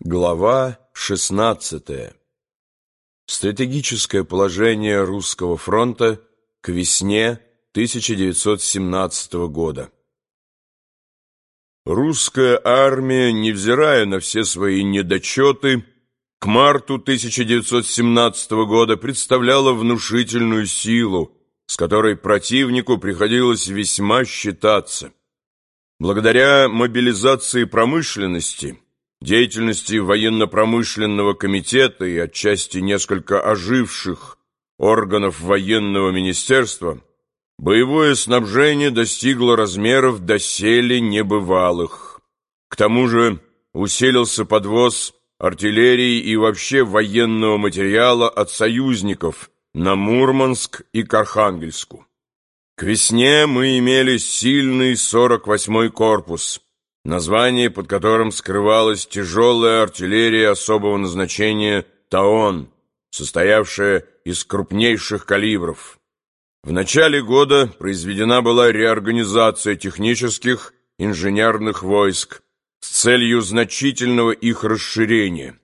Глава 16. Стратегическое положение русского фронта к весне 1917 года. Русская армия, невзирая на все свои недочеты, к марту 1917 года представляла внушительную силу, с которой противнику приходилось весьма считаться. Благодаря мобилизации промышленности – деятельности военно-промышленного комитета и отчасти несколько оживших органов военного министерства, боевое снабжение достигло размеров доселе небывалых. К тому же усилился подвоз артиллерии и вообще военного материала от союзников на Мурманск и к. К весне мы имели сильный 48-й корпус – название под которым скрывалась тяжелая артиллерия особого назначения «Таон», состоявшая из крупнейших калибров. В начале года произведена была реорганизация технических инженерных войск с целью значительного их расширения.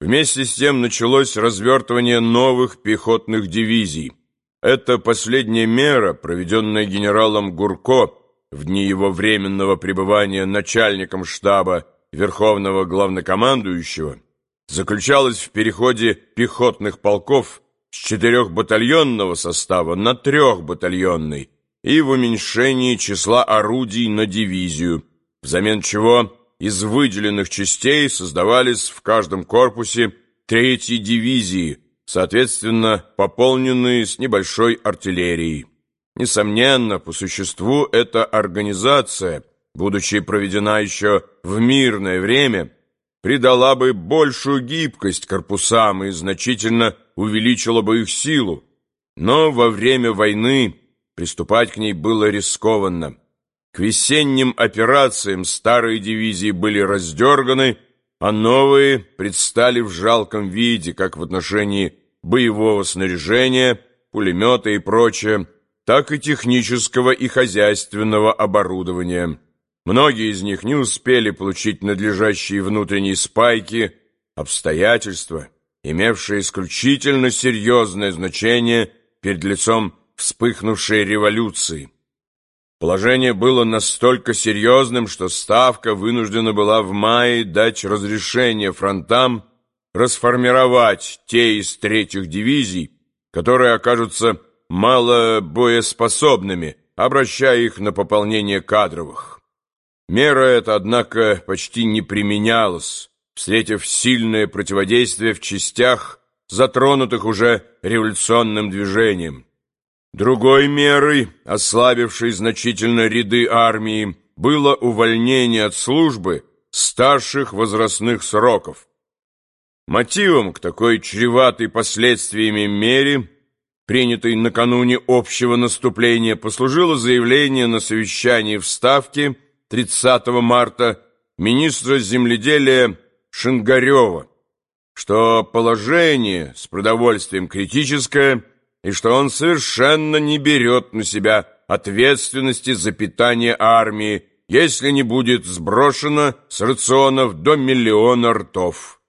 Вместе с тем началось развертывание новых пехотных дивизий. Это последняя мера, проведенная генералом Гурко, в дни его временного пребывания начальником штаба Верховного Главнокомандующего заключалась в переходе пехотных полков с четырехбатальонного состава на трехбатальонный и в уменьшении числа орудий на дивизию, взамен чего из выделенных частей создавались в каждом корпусе третьи дивизии, соответственно, пополненные с небольшой артиллерией. Несомненно, по существу эта организация, будучи проведена еще в мирное время, придала бы большую гибкость корпусам и значительно увеличила бы их силу. Но во время войны приступать к ней было рискованно. К весенним операциям старые дивизии были раздерганы, а новые предстали в жалком виде, как в отношении боевого снаряжения, пулемета и прочее, так и технического и хозяйственного оборудования. Многие из них не успели получить надлежащие внутренние спайки, обстоятельства, имевшие исключительно серьезное значение перед лицом вспыхнувшей революции. Положение было настолько серьезным, что Ставка вынуждена была в мае дать разрешение фронтам расформировать те из третьих дивизий, которые окажутся мало боеспособными, обращая их на пополнение кадровых. Мера эта, однако, почти не применялась, встретив сильное противодействие в частях, затронутых уже революционным движением. Другой мерой, ослабившей значительно ряды армии, было увольнение от службы старших возрастных сроков. Мотивом к такой чреватой последствиями мере – принятой накануне общего наступления, послужило заявление на совещании в Ставке 30 марта министра земледелия Шингарева, что положение с продовольствием критическое и что он совершенно не берет на себя ответственности за питание армии, если не будет сброшено с рационов до миллиона ртов.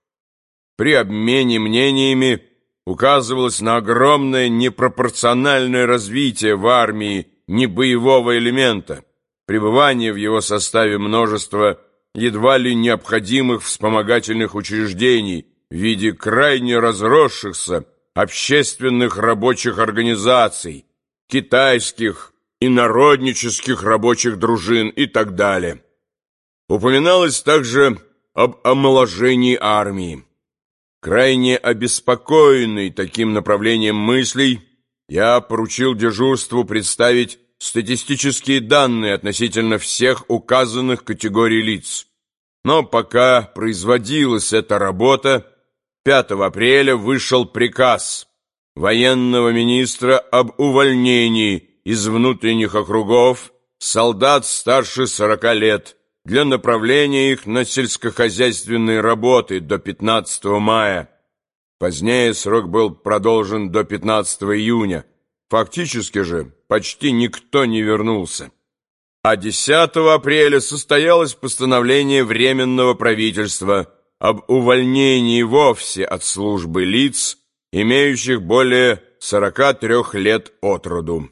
При обмене мнениями указывалось на огромное непропорциональное развитие в армии небоевого элемента, пребывание в его составе множества едва ли необходимых вспомогательных учреждений в виде крайне разросшихся общественных рабочих организаций, китайских и народнических рабочих дружин и так далее. Упоминалось также об омоложении армии. Крайне обеспокоенный таким направлением мыслей, я поручил дежурству представить статистические данные относительно всех указанных категорий лиц. Но пока производилась эта работа, 5 апреля вышел приказ военного министра об увольнении из внутренних округов солдат старше 40 лет, для направления их на сельскохозяйственные работы до 15 мая. Позднее срок был продолжен до 15 июня. Фактически же почти никто не вернулся. А 10 апреля состоялось постановление Временного правительства, об увольнении вовсе от службы лиц, имеющих более 43 лет от роду.